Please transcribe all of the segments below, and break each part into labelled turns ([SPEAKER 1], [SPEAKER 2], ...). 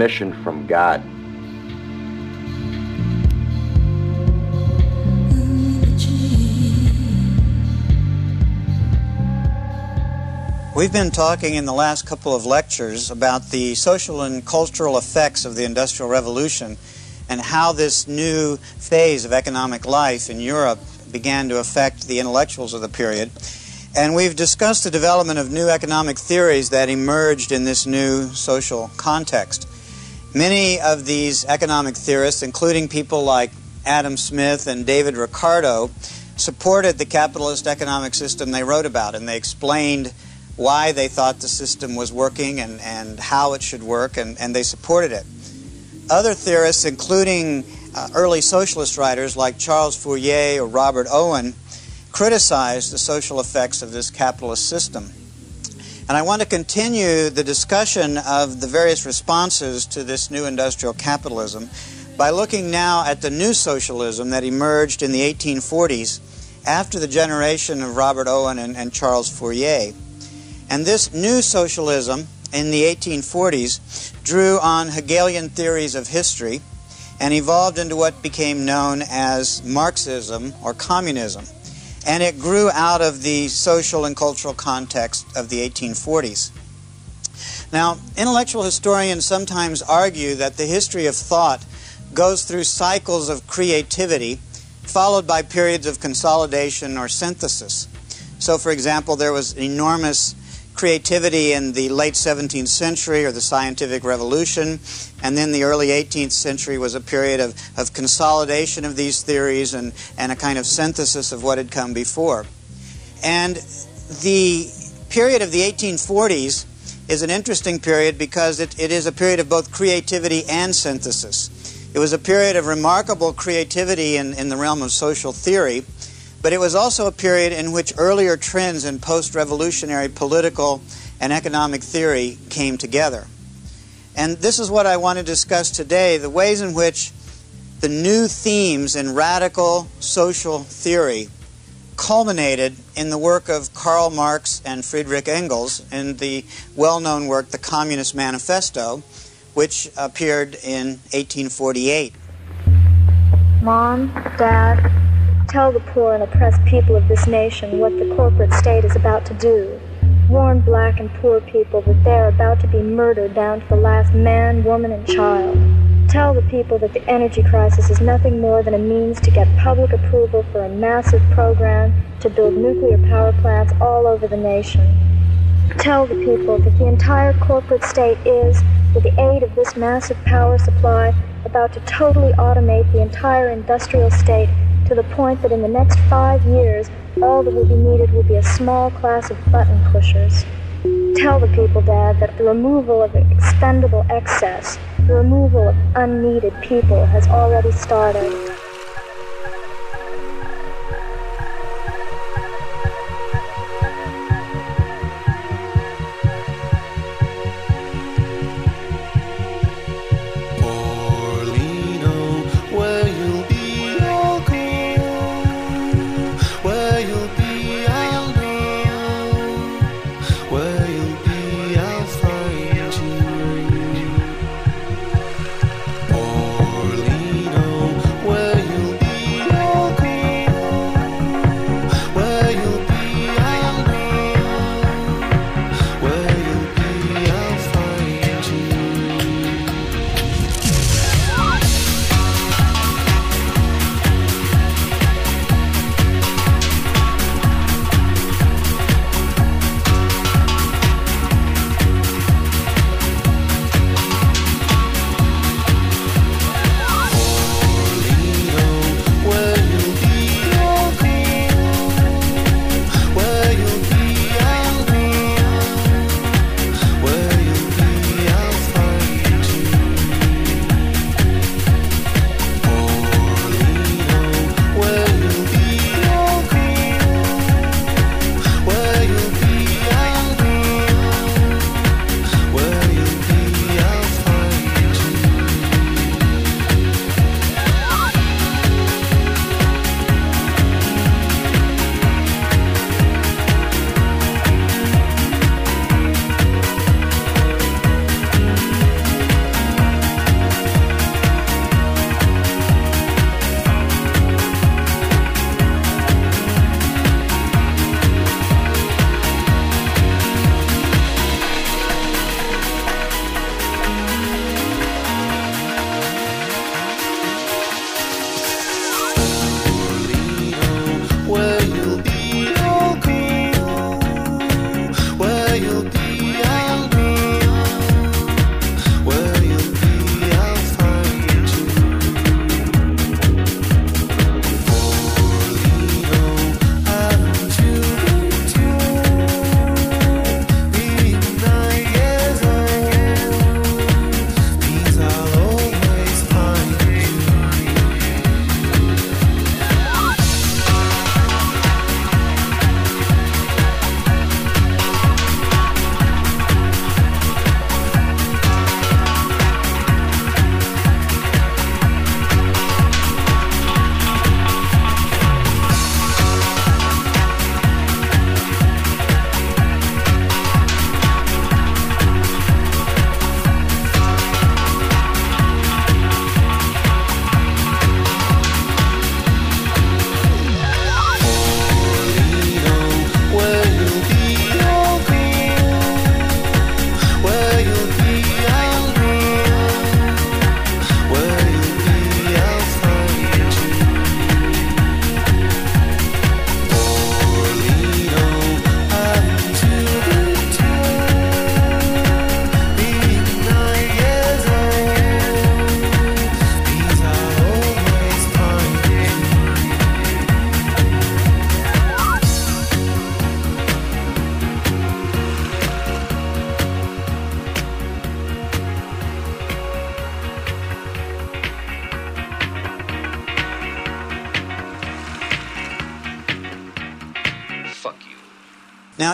[SPEAKER 1] Mission from God.
[SPEAKER 2] We've been talking in the last couple of lectures about the social and cultural effects of the Industrial Revolution and how this new phase of economic life in Europe began to affect the intellectuals of the period. And we've discussed the development of new economic theories that emerged in this new social context. Many of these economic theorists, including people like Adam Smith and David Ricardo, supported the capitalist economic system they wrote about, and they explained why they thought the system was working and, and how it should work, and, and they supported it. Other theorists, including uh, early socialist writers like Charles Fourier or Robert Owen, criticized the social effects of this capitalist system. And I want to continue the discussion of the various responses to this new industrial capitalism by looking now at the new socialism that emerged in the 1840s after the generation of Robert Owen and, and Charles Fourier. And this new socialism in the 1840s drew on Hegelian theories of history and evolved into what became known as Marxism or communism. And it grew out of the social and cultural context of the 1840s. Now, intellectual historians sometimes argue that the history of thought goes through cycles of creativity followed by periods of consolidation or synthesis. So, for example, there was enormous creativity in the late 17th century or the scientific revolution, and then the early 18th century was a period of, of consolidation of these theories and, and a kind of synthesis of what had come before. And the period of the 1840s is an interesting period because it, it is a period of both creativity and synthesis. It was a period of remarkable creativity in, in the realm of social theory but it was also a period in which earlier trends in post revolutionary political and economic theory came together. And this is what I want to discuss today the ways in which the new themes in radical social theory culminated in the work of Karl Marx and Friedrich Engels in the well known work, The Communist Manifesto, which appeared in 1848.
[SPEAKER 3] Mom, Dad, Tell the poor and oppressed people of this nation what the corporate state is about to do. Warn black and poor people that they are about to be murdered down to the last man, woman, and child. Tell the people that the energy crisis is nothing more than a means to get public approval for a massive program to build nuclear power plants all over the nation. Tell the people that the entire corporate state is, with the aid of this massive power supply, about to totally automate the entire industrial state to the point that in the next five years, all that will be needed will be a small class of button pushers. Tell the people, Dad, that the removal of expendable excess, the removal of unneeded people has already started.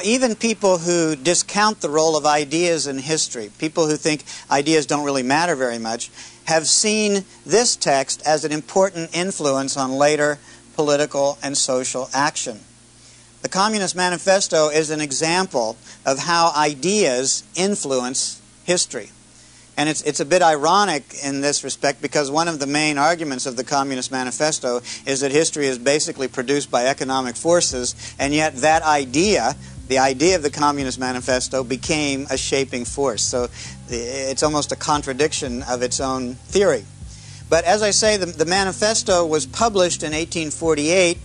[SPEAKER 2] Even people who discount the role of ideas in history, people who think ideas don't really matter very much, have seen this text as an important influence on later political and social action. The Communist Manifesto is an example of how ideas influence history. And it's, it's a bit ironic in this respect because one of the main arguments of the Communist Manifesto is that history is basically produced by economic forces, and yet that idea, the idea of the Communist Manifesto, became a shaping force. So it's almost a contradiction of its own theory. But as I say, the, the manifesto was published in 1848,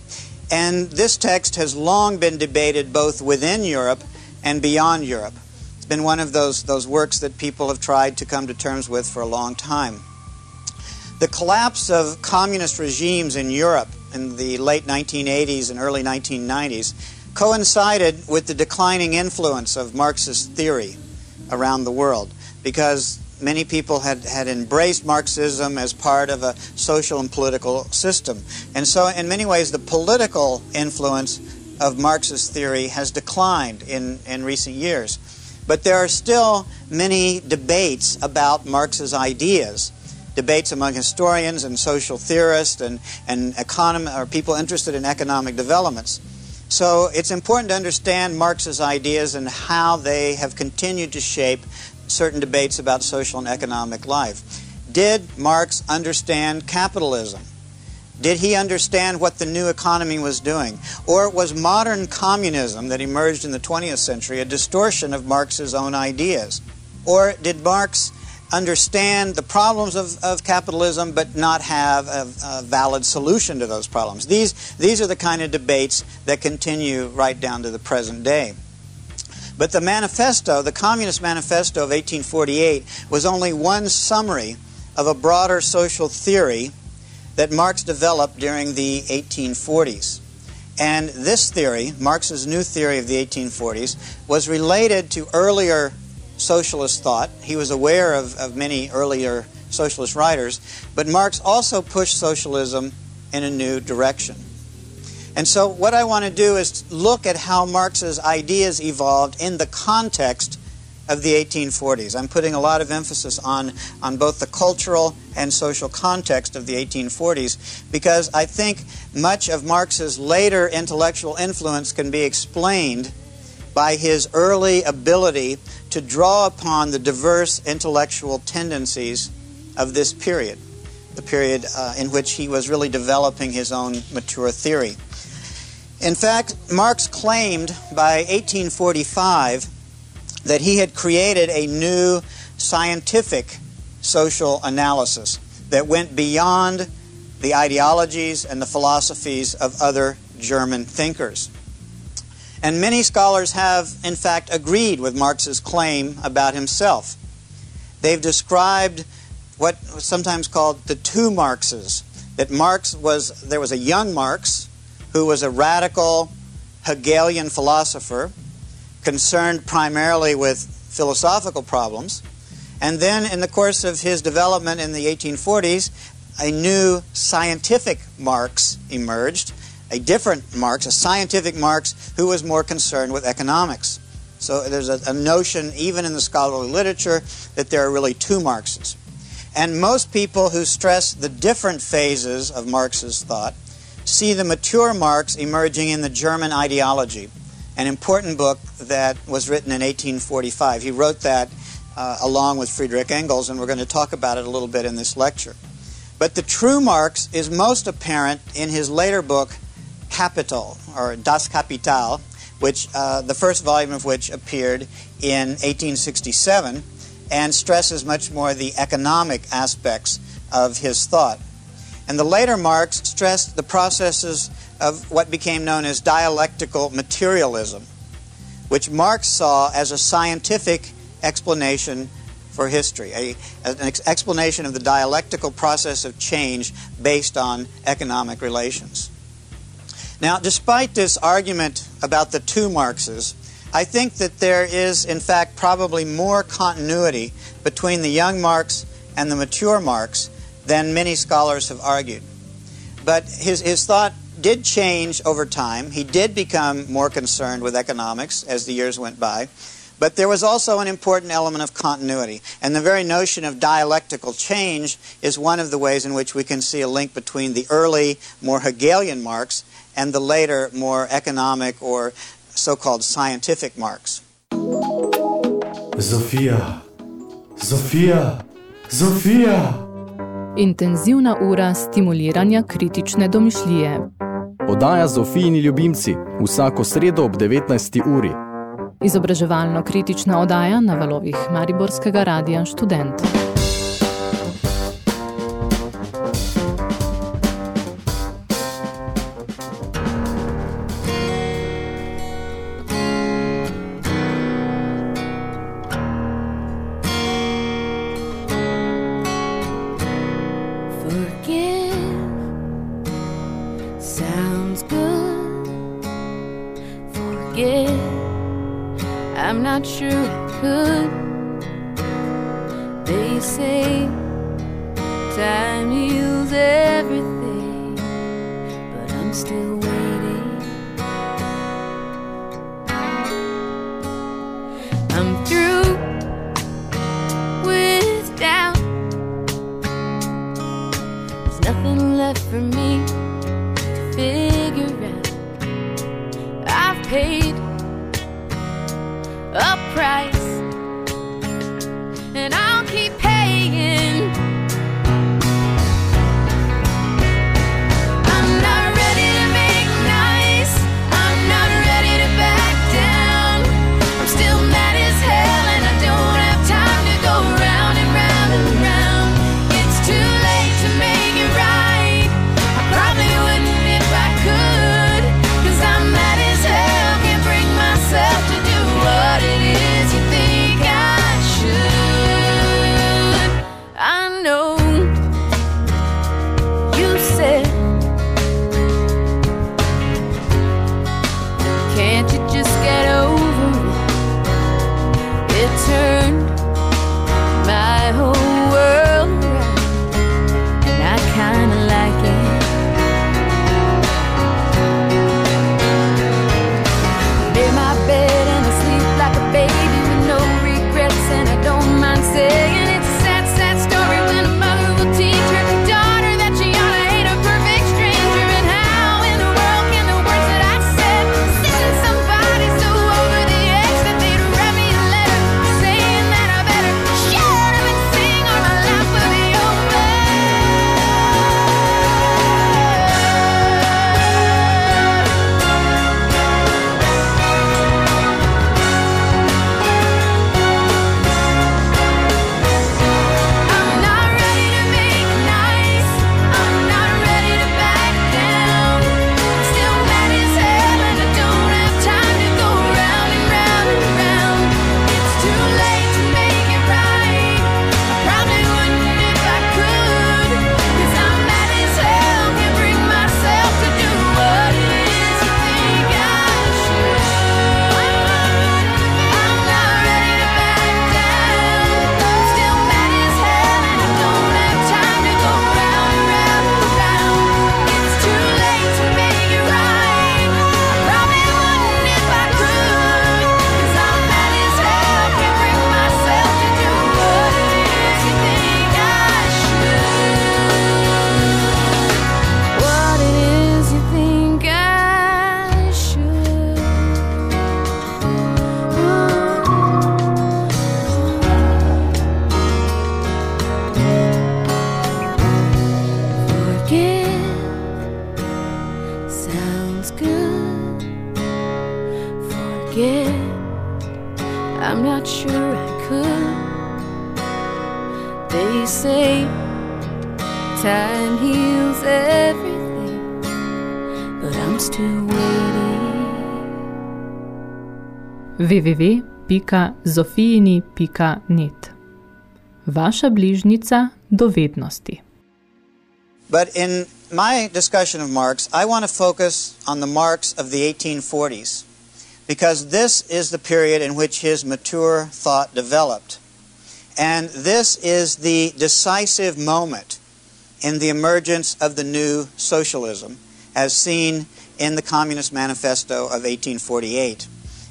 [SPEAKER 2] and this text has long been debated both within Europe and beyond Europe. It's been one of those, those works that people have tried to come to terms with for a long time. The collapse of communist regimes in Europe in the late 1980s and early 1990s coincided with the declining influence of Marxist theory around the world because many people had, had embraced Marxism as part of a social and political system. And so, in many ways, the political influence of Marxist theory has declined in, in recent years. But there are still many debates about Marx's ideas. Debates among historians and social theorists and, and econom- or people interested in economic developments. So it's important to understand Marx's ideas and how they have continued to shape certain debates about social and economic life. Did Marx understand capitalism? Did he understand what the new economy was doing? Or was modern communism that emerged in the 20th century a distortion of Marx's own ideas? Or did Marx understand the problems of, of capitalism but not have a, a, valid solution to those problems? These, these are the kind of debates that continue right down to the present day. But the manifesto, the Communist Manifesto of 1848, was only one summary of a broader social theory that Marx developed during the 1840s. And this theory, Marx's new theory of the 1840s, was related to earlier socialist thought. He was aware of, of many earlier socialist writers, but Marx also pushed socialism in a new direction. And so, what I want to do is look at how Marx's ideas evolved in the context of the 1840s. I'm putting a lot of emphasis on, on both the cultural and social context of the 1840s because I think much of Marx's later intellectual influence can be explained by his early ability to draw upon the diverse intellectual tendencies of this period, the period uh, in which he was really developing his own mature theory. In fact, Marx claimed by 1845 that he had created a new scientific social analysis that went beyond the ideologies and the philosophies of other German thinkers. And many scholars have, in fact, agreed with Marx's claim about himself. They've described what was sometimes called the two Marxes. That Marx was, there was a young Marx who was a radical Hegelian philosopher concerned primarily with philosophical problems. And then, in the course of his development in the 1840s, a new scientific Marx emerged, a different Marx, a scientific Marx who was more concerned with economics. So there's a, a notion, even in the scholarly literature, that there are really two Marxes. And most people who stress the different phases of Marx's thought see the mature Marx emerging in the German ideology an important book that was written in 1845. He wrote that uh, along with Friedrich Engels, and we're going to talk about it a little bit in this lecture. But the true Marx is most apparent in his later book, Capital, or Das Kapital, which uh, the first volume of which appeared in 1867 and stresses much more the economic aspects of his thought. And the later Marx stressed the processes of what became known as dialectical materialism, which Marx saw as a scientific explanation for history, a, an ex- explanation of the dialectical process of change based on economic relations. Now, despite this argument about the two Marxes, I think that there is, in fact, probably more continuity between the young Marx and the mature Marx than many scholars have argued. But his, his thought did change over time. He did become more concerned with economics as the years went by. But there was also an important element of continuity. And the very notion of dialectical change is one of the ways in which we can see a link between the early, more Hegelian Marx and the later, more economic or so called scientific Marx.
[SPEAKER 1] Zofija, Zofija, Zofija.
[SPEAKER 4] Intenzivna ura stimuliranja kritične domišljije.
[SPEAKER 5] Podaja Zofijini ljubimci vsako sredo ob 19. uri.
[SPEAKER 4] Izobraževalno-kritična odaja na valovih Mariborskega radija Študent.
[SPEAKER 6] Still
[SPEAKER 4] www.zofijini.net Vaša bližnica do vednosti.
[SPEAKER 2] But in my discussion of Marx, I want to focus on the Marx of the 1840s because this is the period in which his mature thought developed. And this is the decisive moment in the emergence of the new socialism as seen in the Communist Manifesto of 1848.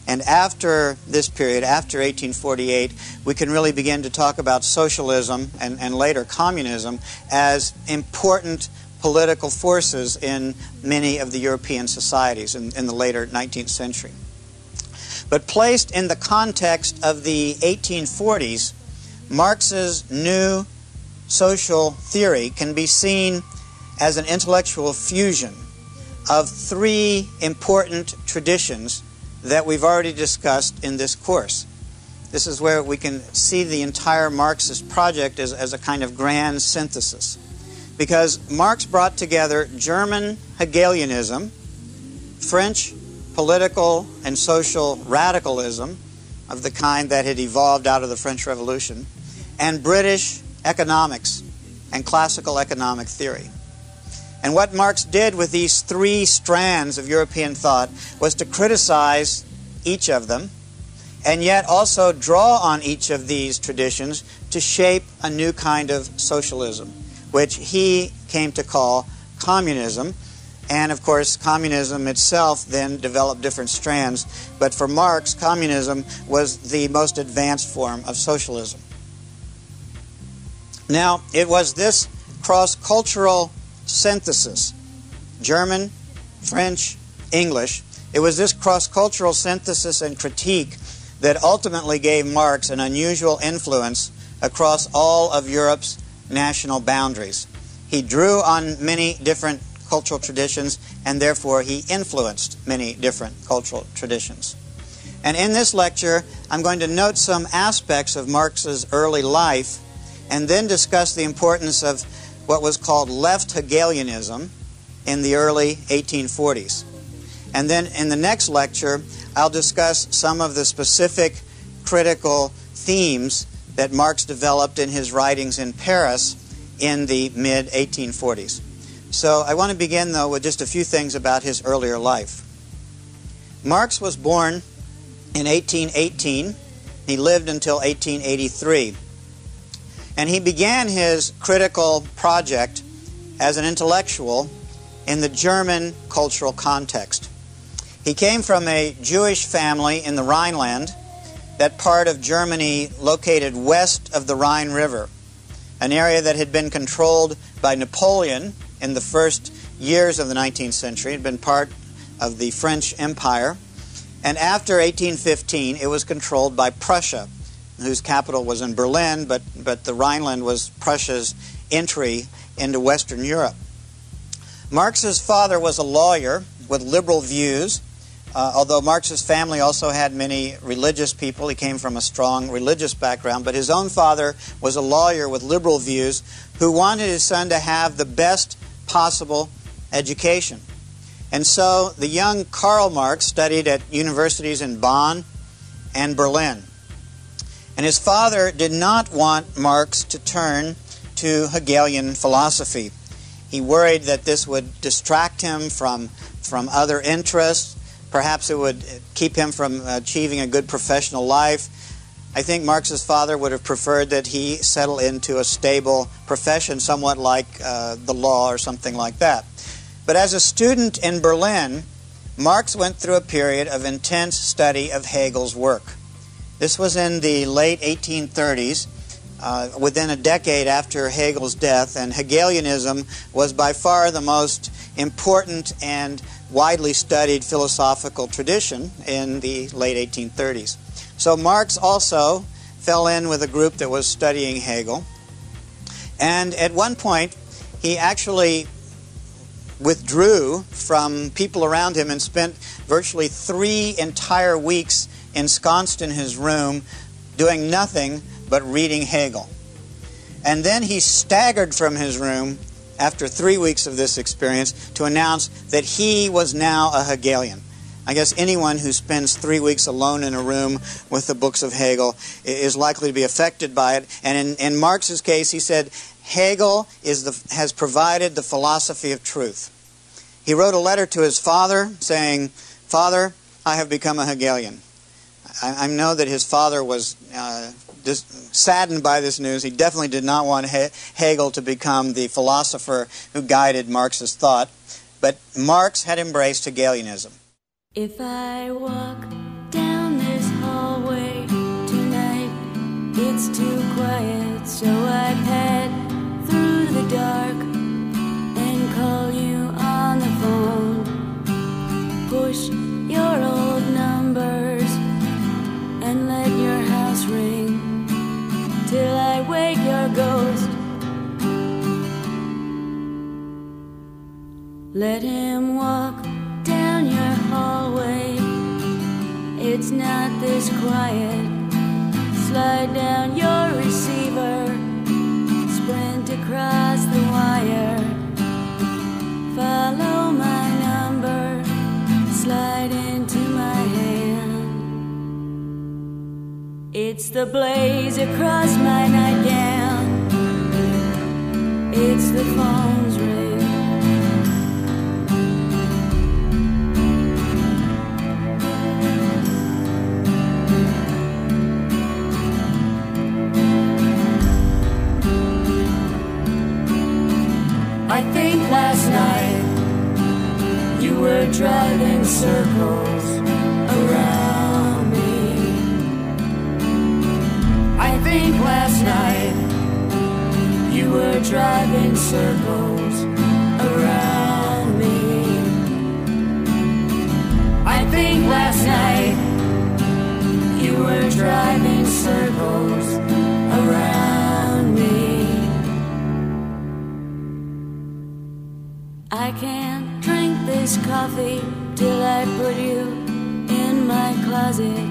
[SPEAKER 2] And after this period, after 1848, we can really begin to talk about socialism and, and later communism as important political forces in many of the European societies in, in the later 19th century. But placed in the context of the 1840s, Marx's new social theory can be seen as an intellectual fusion of three important traditions that we've already discussed in this course. This is where we can see the entire Marxist project as, as a kind of grand synthesis. Because Marx brought together German Hegelianism, French political and social radicalism of the kind that had evolved out of the French Revolution, and British economics and classical economic theory. And what Marx did with these three strands of European thought was to criticize each of them and yet also draw on each of these traditions to shape a new kind of socialism, which he came to call communism. And of course, communism itself then developed different strands. But for Marx, communism was the most advanced form of socialism. Now, it was this cross cultural synthesis German, French, English. It was this cross cultural synthesis and critique that ultimately gave Marx an unusual influence across all of Europe's national boundaries. He drew on many different cultural traditions and therefore he influenced many different cultural traditions. And in this lecture, I'm going to note some aspects of Marx's early life and then discuss the importance of what was called left Hegelianism in the early 1840s. And then in the next lecture, I'll discuss some of the specific critical themes that Marx developed in his writings in Paris in the mid 1840s. So I want to begin, though, with just a few things about his earlier life. Marx was born in 1818. He lived until 1883. And he began his critical project as an intellectual in the German cultural context. He came from a Jewish family in the Rhineland, that part of Germany located west of the Rhine River, an area that had been controlled by Napoleon in the first years of the 19th century. It had been part of the French Empire. And after 1815, it was controlled by Prussia, whose capital was in Berlin, but, but the Rhineland was Prussia's entry into Western Europe. Marx's father was a lawyer with liberal views, uh, although Marx's family also had many religious people. He came from a strong religious background, but his own father was a lawyer with liberal views who wanted his son to have the best possible education. And so the young Karl Marx studied at universities in Bonn and Berlin. And his father did not want Marx to turn to Hegelian philosophy. He worried that this would distract him from, from other interests. Perhaps it would keep him from achieving a good professional life. I think Marx's father would have preferred that he settle into a stable profession, somewhat like uh, the law or something like that. But as a student in Berlin, Marx went through a period of intense study of Hegel's work. This was in the late 1830s, uh, within a decade after Hegel's death, and Hegelianism was by far the most important and widely studied philosophical tradition in the late 1830s. So Marx also fell in with a group that was studying Hegel. And at one point, he actually withdrew from people around him and spent virtually three entire weeks ensconced in his room doing nothing but reading Hegel. And then he staggered from his room after three weeks of this experience to announce that he was now a Hegelian. I guess anyone who spends three weeks alone in a room with the books of Hegel is likely to be affected by it. And in, in Marx's case, he said, Hegel is the, has provided the philosophy of truth. He wrote a letter to his father saying, Father, I have become a Hegelian. I, I know that his father was uh, just saddened by this news. He definitely did not want he- Hegel to become the philosopher who guided Marx's thought. But Marx had embraced Hegelianism.
[SPEAKER 6] If I walk down this hallway tonight, it's too quiet, so I pad through the dark and call you on the phone. Push your old numbers and let your house ring till I wake your ghost. Let him walk down your hallway. It's not this quiet. Slide down your receiver, sprint across the wire. Follow my the blaze across my nightgown. It's the phone's ring. I think last night you were driving circles I think last night you were driving circles around me. I think last night you were driving circles around me. I can't drink this coffee till I put you in my closet.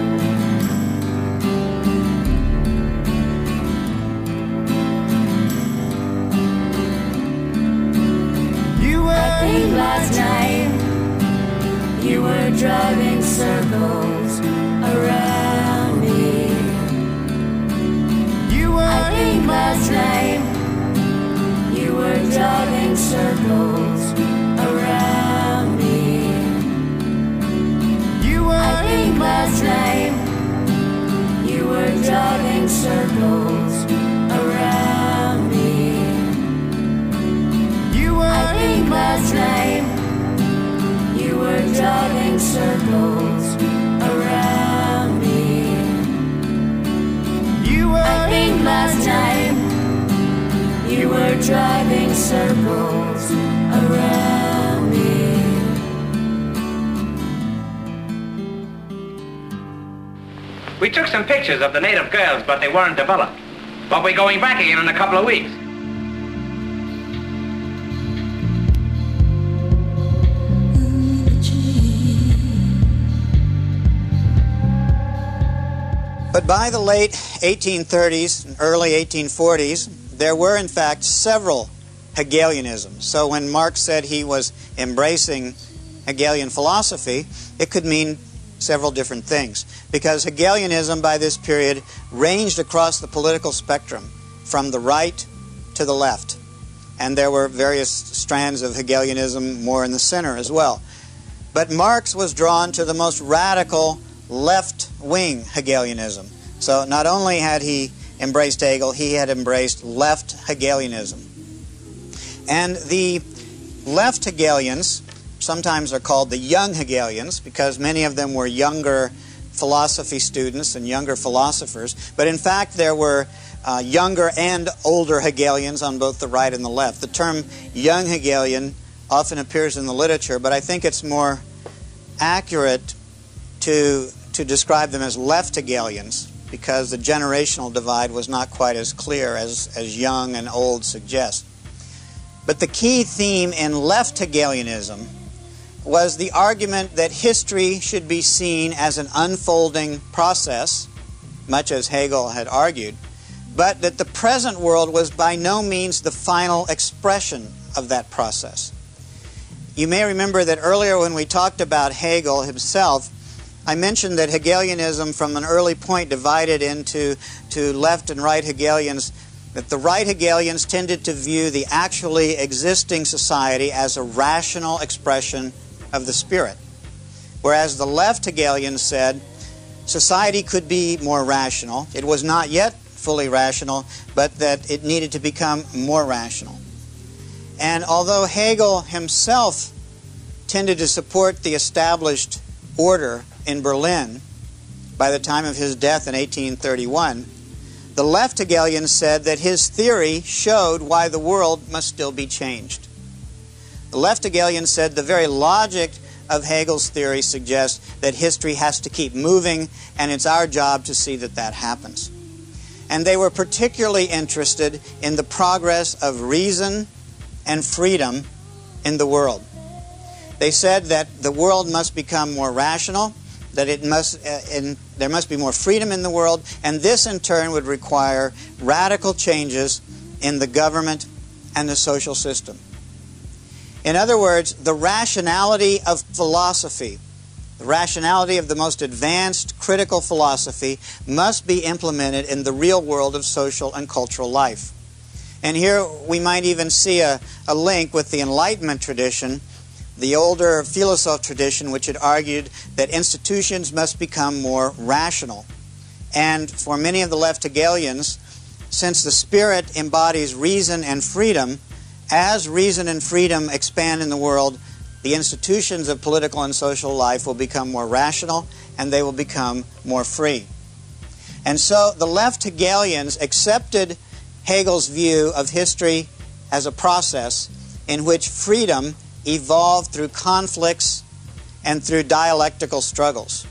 [SPEAKER 6] Think last night you were driving circles around me.
[SPEAKER 7] You
[SPEAKER 6] I think last night you were driving circles around me.
[SPEAKER 7] You
[SPEAKER 6] I think last night you were driving circles last night you were driving circles around me.
[SPEAKER 7] You
[SPEAKER 6] I think last night you were driving circles around me.
[SPEAKER 8] We took some pictures of the native girls, but they weren't developed. But we're going back again in a couple of weeks.
[SPEAKER 2] But by the late 1830s and early 1840s, there were in fact several Hegelianisms. So when Marx said he was embracing Hegelian philosophy, it could mean several different things. Because Hegelianism by this period ranged across the political spectrum from the right to the left. And there were various strands of Hegelianism more in the center as well. But Marx was drawn to the most radical left wing Hegelianism. So not only had he embraced Hegel, he had embraced left Hegelianism. And the left Hegelians sometimes are called the young Hegelians because many of them were younger philosophy students and younger philosophers. But in fact, there were uh, younger and older Hegelians on both the right and the left. The term young Hegelian often appears in the literature, but I think it's more accurate to, to describe them as left Hegelians because the generational divide was not quite as clear as, as young and old suggest. But the key theme in left Hegelianism was the argument that history should be seen as an unfolding process, much as Hegel had argued, but that the present world was by no means the final expression of that process. You may remember that earlier when we talked about Hegel himself, I mentioned that Hegelianism from an early point divided into to left and right Hegelians, that the right Hegelians tended to view the actually existing society as a rational expression of the spirit. Whereas the left Hegelians said society could be more rational. It was not yet fully rational, but that it needed to become more rational. And although Hegel himself tended to support the established order in Berlin by the time of his death in 1831, the left Hegelian said that his theory showed why the world must still be changed. The left Hegelian said the very logic of Hegel's theory suggests that history has to keep moving, and it's our job to see that that happens. And they were particularly interested in the progress of reason and freedom in the world. They said that the world must become more rational, that it must, uh, in, there must be more freedom in the world, and this in turn would require radical changes in the government and the social system. In other words, the rationality of philosophy, the rationality of the most advanced critical philosophy, must be implemented in the real world of social and cultural life. And here we might even see a, a link with the Enlightenment tradition, the older philosophe tradition, which had argued that institutions must become more rational. And for many of the left Hegelians, since the spirit embodies reason and freedom, as reason and freedom expand in the world, the institutions of political and social life will become more rational and they will become more free. And so the left Hegelians accepted Hegel's view of history as a process in which freedom evolved through conflicts and through dialectical struggles.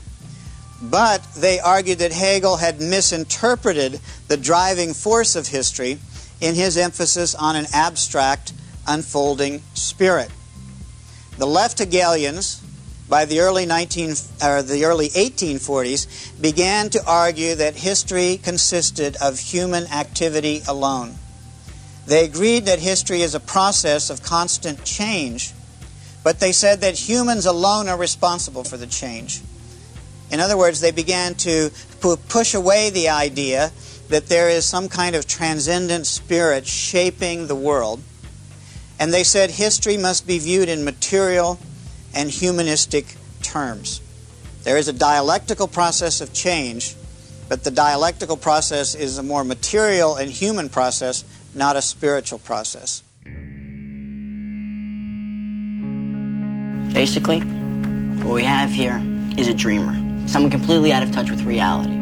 [SPEAKER 2] But they argued that Hegel had misinterpreted the driving force of history in his emphasis on an abstract, unfolding spirit. The left Hegelians, by the early 19 or the early 1840s, began to argue that history consisted of human activity alone. They agreed that history is a process of constant change, but they said that humans alone are responsible for the change. In other words, they began to push away the idea that there is some kind of transcendent spirit shaping the world. And they said history must be viewed in material and humanistic terms. There is a dialectical process of change, but the dialectical process is a more material and human process, not a spiritual process.
[SPEAKER 9] Basically, what we have here is a dreamer, someone completely out of touch with reality.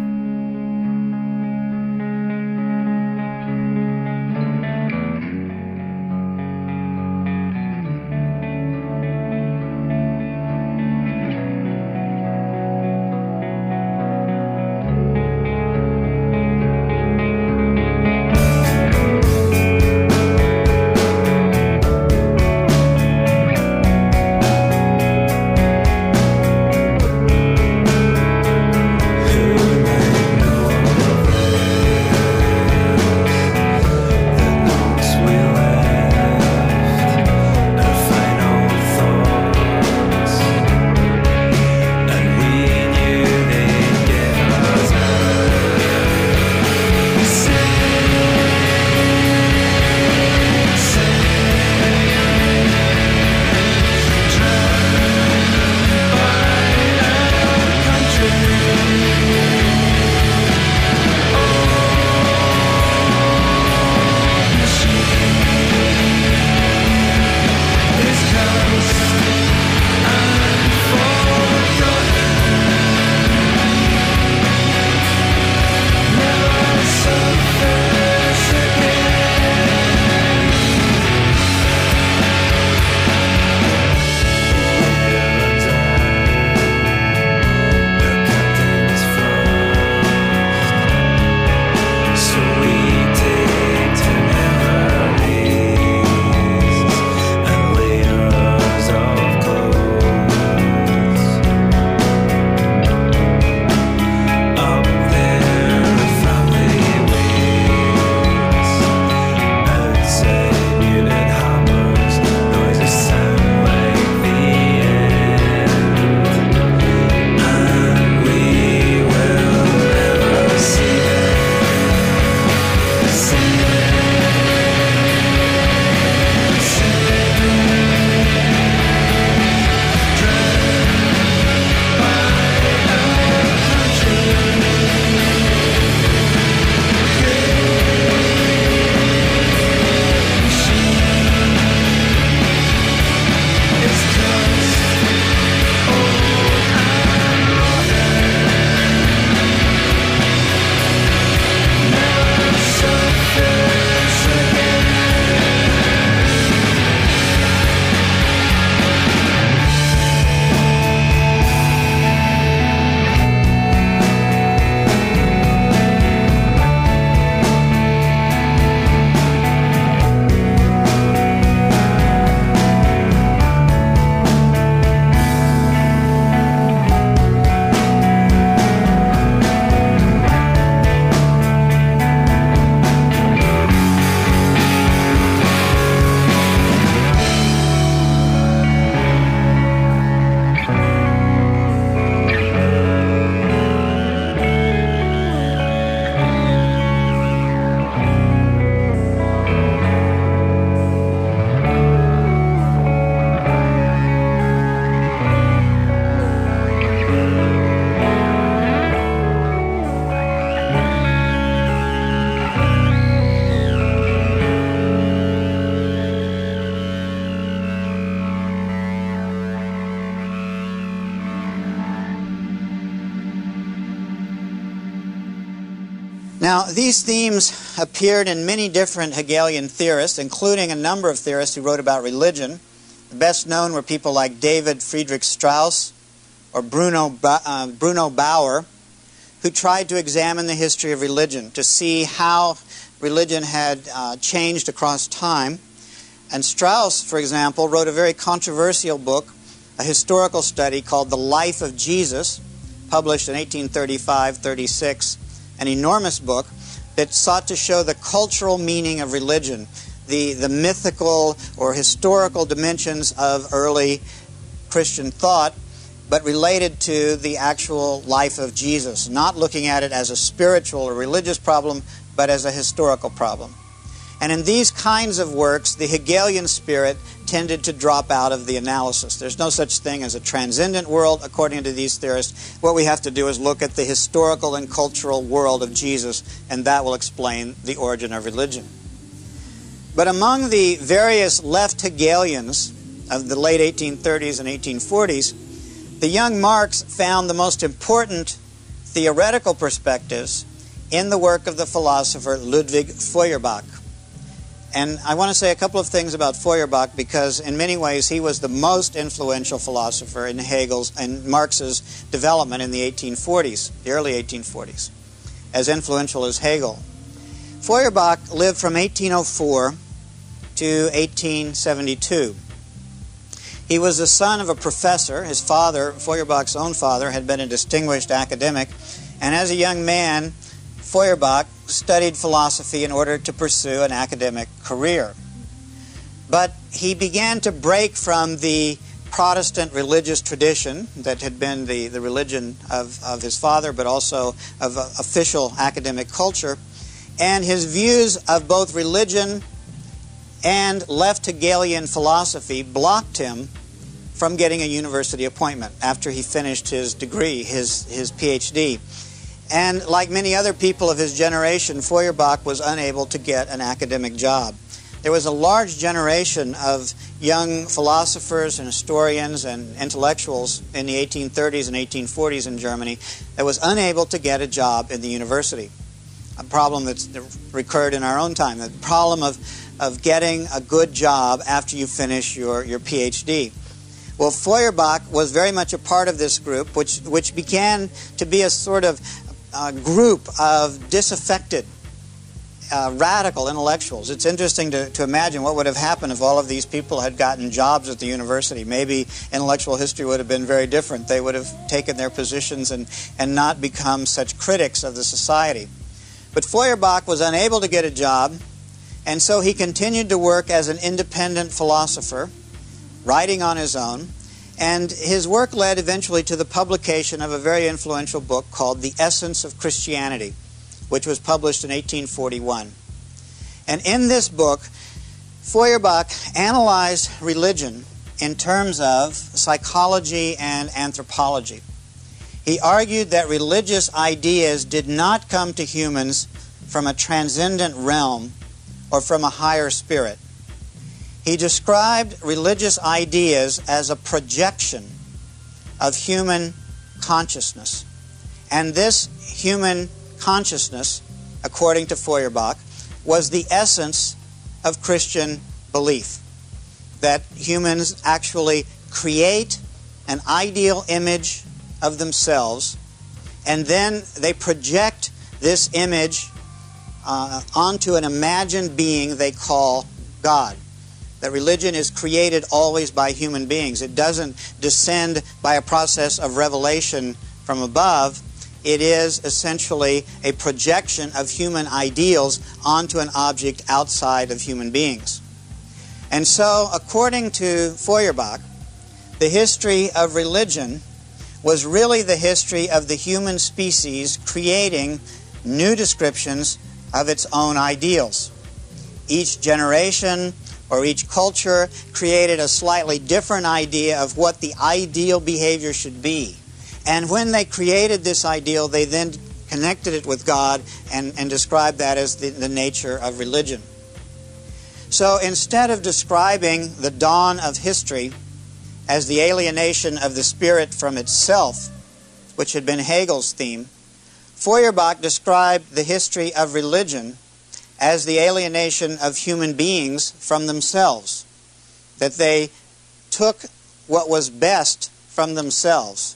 [SPEAKER 2] Now, these themes appeared in many different Hegelian theorists, including a number of theorists who wrote about religion. The best known were people like David Friedrich Strauss or Bruno, uh, Bruno Bauer, who tried to examine the history of religion to see how religion had uh, changed across time. And Strauss, for example, wrote a very controversial book, a historical study called The Life of Jesus, published in 1835 36, an enormous book that sought to show the cultural meaning of religion, the, the mythical or historical dimensions of early Christian thought, but related to the actual life of Jesus, not looking at it as a spiritual or religious problem, but as a historical problem. And in these kinds of works, the Hegelian spirit tended to drop out of the analysis. There's no such thing as a transcendent world, according to these theorists. What we have to do is look at the historical and cultural world of Jesus, and that will explain the origin of religion. But among the various left Hegelians of the late 1830s and 1840s, the young Marx found the most important theoretical perspectives in the work of the philosopher Ludwig Feuerbach. And I want to say a couple of things about Feuerbach because, in many ways, he was the most influential philosopher in Hegel's and Marx's development in the 1840s, the early 1840s, as influential as Hegel. Feuerbach lived from 1804 to 1872. He was the son of a professor. His father, Feuerbach's own father, had been a distinguished academic, and as a young man, Feuerbach studied philosophy in order to pursue an academic career. But he began to break from the Protestant religious tradition that had been the, the religion of, of his father, but also of uh, official academic culture. And his views of both religion and left Hegelian philosophy blocked him from getting a university appointment after he finished his degree, his, his PhD. And like many other people of his generation, Feuerbach was unable to get an academic job. There was a large generation of young philosophers and historians and intellectuals in the 1830s and 1840s in Germany that was unable to get a job in the university. A problem that's recurred in our own time, the problem of, of getting a good job after you finish your, your PhD. Well, Feuerbach was very much a part of this group, which, which began to be a sort of uh, group of disaffected, uh, radical intellectuals. It's interesting to, to imagine what would have happened if all of these people had gotten jobs at the university. Maybe intellectual history would have been very different. They would have taken their positions and, and not become such critics of the society. But Feuerbach was unable to get a job, and so he continued to work as an independent philosopher, writing on his own. And his work led eventually to the publication of a very influential book called The Essence of Christianity, which was published in 1841. And in this book, Feuerbach analyzed religion in terms of psychology and anthropology. He argued that religious ideas did not come to humans from a transcendent realm or from a higher spirit. He described religious ideas as a projection of human consciousness. And this human consciousness, according to Feuerbach, was the essence of Christian belief. That humans actually create an ideal image of themselves, and then they project this image uh, onto an imagined being they call God. That religion is created always by human beings. It doesn't descend by a process of revelation from above. It is essentially a projection of human ideals onto an object outside of human beings. And so, according to Feuerbach, the history of religion was really the history of the human species creating new descriptions of its own ideals. Each generation or each culture created a slightly different idea of what the ideal behavior should be. And when they created this ideal, they then connected it with God and, and described that as the, the nature of religion. So instead of describing the dawn of history as the alienation of the spirit from itself, which had been Hegel's theme,
[SPEAKER 10] Feuerbach described the history of religion as the alienation of human beings from themselves, that they took what was best from themselves,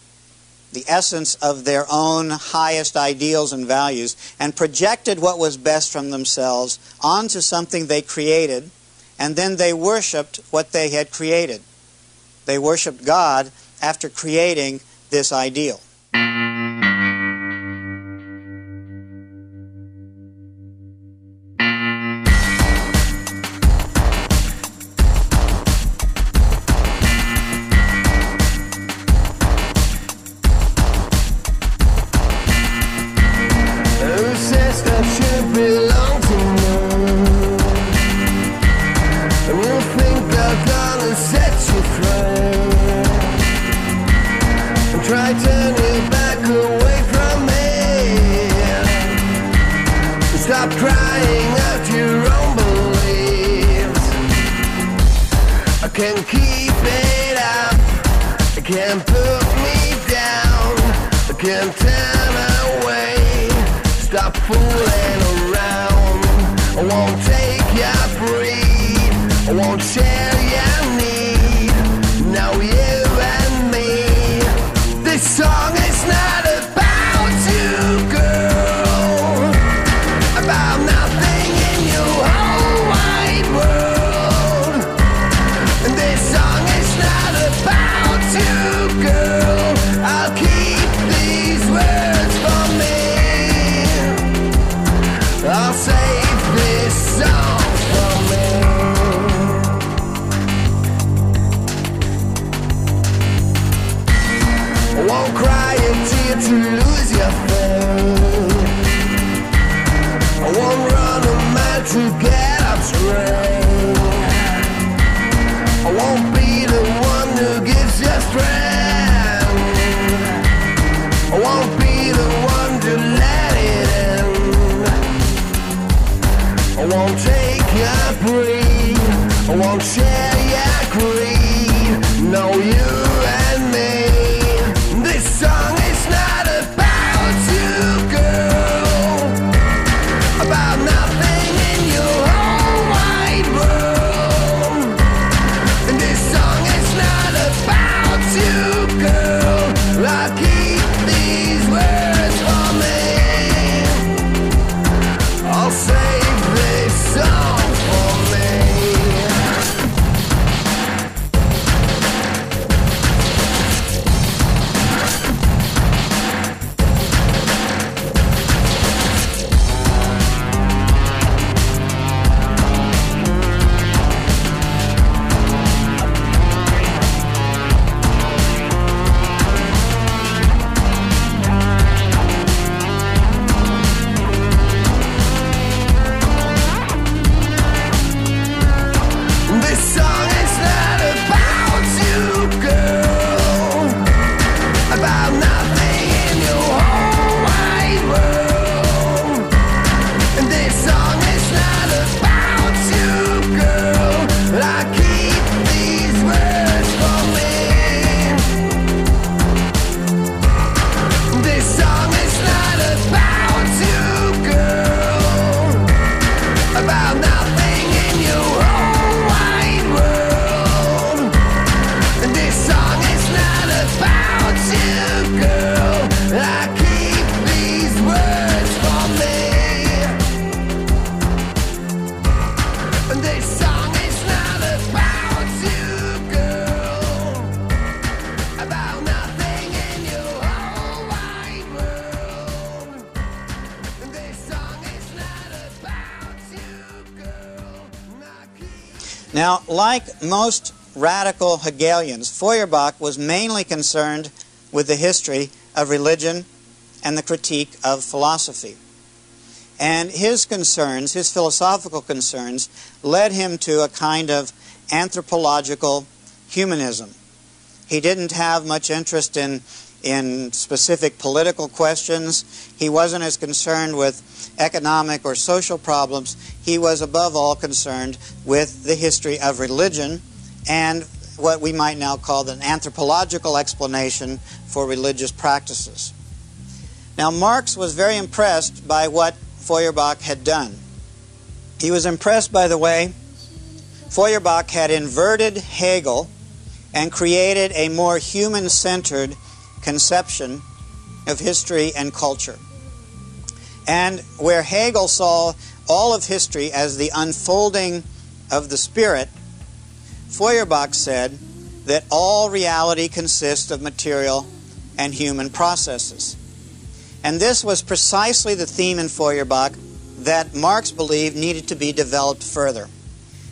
[SPEAKER 10] the essence of their own highest ideals and values, and projected what was best from themselves onto something they created, and then they worshiped what they had created. They worshiped God after creating this ideal.
[SPEAKER 2] Now,
[SPEAKER 10] like most radical Hegelians, Feuerbach was mainly concerned with the history of religion and the critique of philosophy. And his concerns, his philosophical concerns, led him to a kind of anthropological humanism. He didn't have much interest in, in specific political questions. He wasn't as concerned with economic or social problems. He was above all concerned with the history of religion and what we might now call an anthropological explanation for religious practices.
[SPEAKER 2] Now, Marx was very impressed by what Feuerbach had done. He was impressed by the way Feuerbach had inverted Hegel and created a more human centered conception of history and culture. And where Hegel saw all of history as the unfolding of the spirit, Feuerbach said that all reality consists of material and human processes. And this was precisely the theme in Feuerbach that Marx believed needed to be developed further.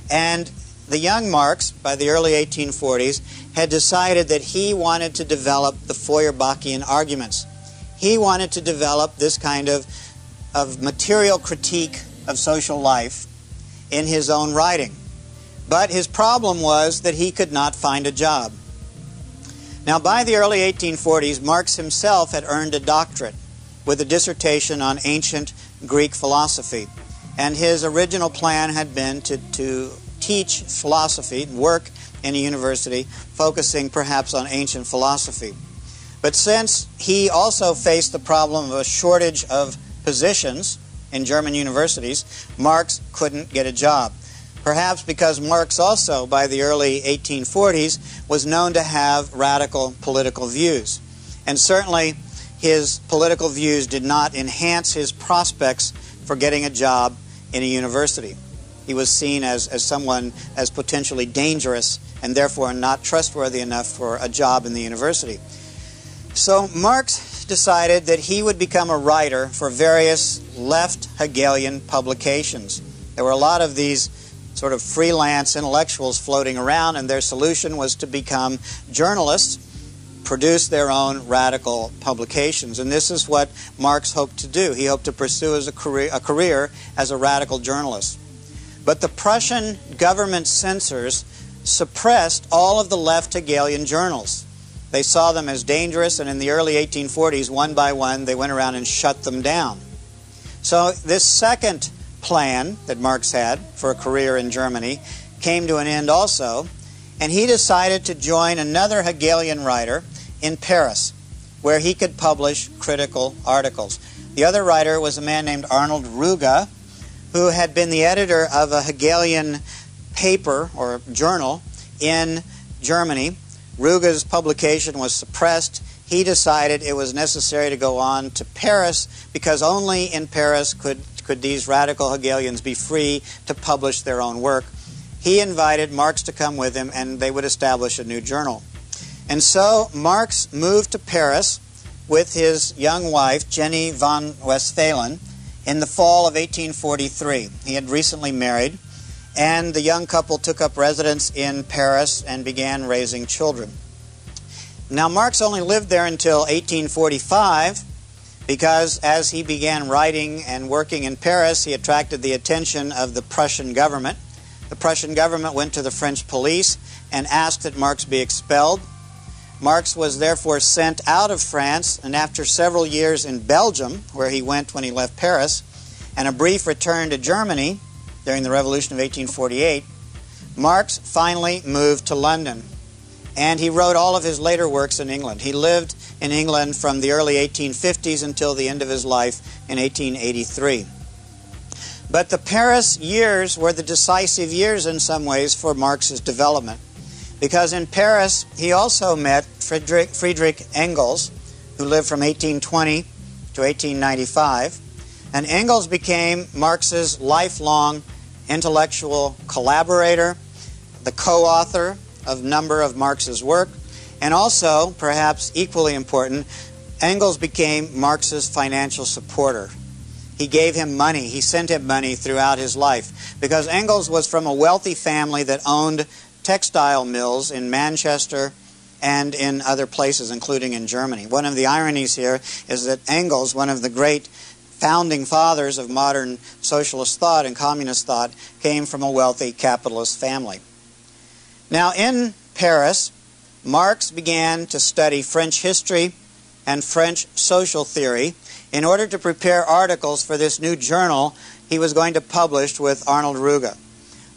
[SPEAKER 2] And the young Marx, by the early 1840s, had decided that he wanted to develop the Feuerbachian arguments. He wanted to develop this kind of, of material critique of social life in his own writing. But his problem was that he could not find a job. Now, by the early 1840s, Marx himself had earned a doctorate with a dissertation on ancient Greek philosophy. And his original plan had been to, to teach philosophy, work in a university, focusing perhaps on ancient philosophy. But since he also faced the problem of a shortage of positions in German universities, Marx couldn't get a job. Perhaps because Marx also, by the early 1840s, was known to have radical political views. And certainly his political views did not enhance his prospects for getting a job in a university. He was seen as, as someone as potentially dangerous and therefore not trustworthy enough for a job in the university. So Marx decided that he would become a writer for various left Hegelian publications. There were a lot of these sort of freelance intellectuals floating around, and their solution was to become journalists, produce their own radical publications. And this is what Marx hoped to do. He hoped to pursue as a career, a career as a radical journalist. But the Prussian government censors suppressed all of the left Hegelian journals. They saw them as dangerous, and in the early 1840s, one by one, they went around and shut them down. So, this second plan that Marx had for a career in Germany came to an end also, and he decided to join another Hegelian writer in Paris, where he could publish critical articles. The other writer was a man named Arnold Ruge, who had been the editor of a Hegelian paper or journal in Germany. Ruge's publication was suppressed. He decided it was necessary to go on to Paris because only in Paris could, could these radical Hegelians be free to publish their own work. He invited Marx to come with him and they would establish a new journal. And so Marx moved to Paris with his young wife, Jenny von Westphalen, in the fall of 1843. He had recently married, and the young couple took up residence in Paris and began raising children. Now, Marx only lived there until 1845 because as he began writing and working in Paris, he attracted the attention of the Prussian government. The Prussian government went to the French police and asked that Marx be expelled. Marx was therefore sent out of France, and after several years in Belgium, where he went when he left Paris, and a brief return to Germany during the Revolution of 1848, Marx finally moved to London. And he wrote all of his later works in England. He lived in England from the early 1850s until the end of his life in 1883. But the Paris years were the decisive years in some ways for Marx's development. Because in Paris, he also met Friedrich, Friedrich Engels, who lived from 1820 to 1895. And Engels became Marx's lifelong intellectual collaborator, the co author of number of Marx's work, and also, perhaps equally important, Engels became Marx's financial supporter. He gave him money, he sent him money throughout his life, because Engels was from a wealthy family that owned textile mills in Manchester and in other places, including in Germany. One of the ironies here is that Engels, one of the great founding fathers of modern socialist thought and communist thought, came from a wealthy capitalist family. Now, in Paris, Marx began to study French history and French social theory in order to prepare articles for this new journal he was going to publish with Arnold Ruge.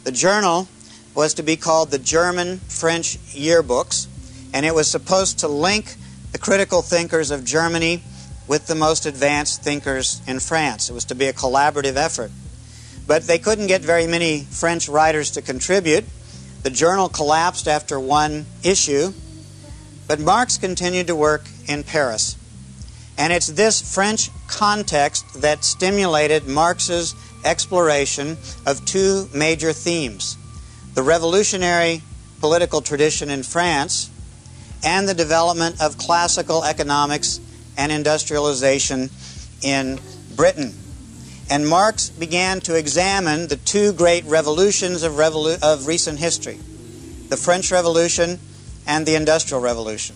[SPEAKER 2] The journal was to be called the German French Yearbooks, and it was supposed to link the critical thinkers of Germany with the most advanced thinkers in France. It was to be a collaborative effort. But they couldn't get very many French writers to contribute. The journal collapsed after one issue, but Marx continued to work in Paris. And it's this French context that stimulated Marx's exploration of two major themes the revolutionary political tradition in France and the development of classical economics and industrialization in Britain. And Marx began to examine the two great revolutions of, revolu- of recent history the French Revolution and the Industrial Revolution.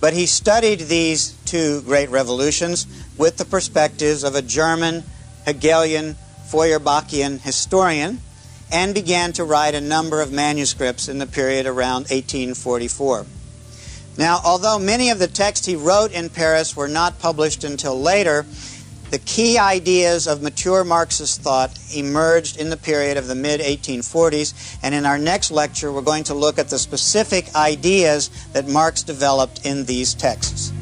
[SPEAKER 2] But he studied these two great revolutions with the perspectives of a German Hegelian Feuerbachian historian and began to write a number of manuscripts in the period around 1844. Now, although many of the texts he wrote in Paris were not published until later, the key ideas of mature Marxist thought emerged in the period of the mid 1840s, and in our next lecture, we're going to look at the specific ideas that Marx developed in these texts.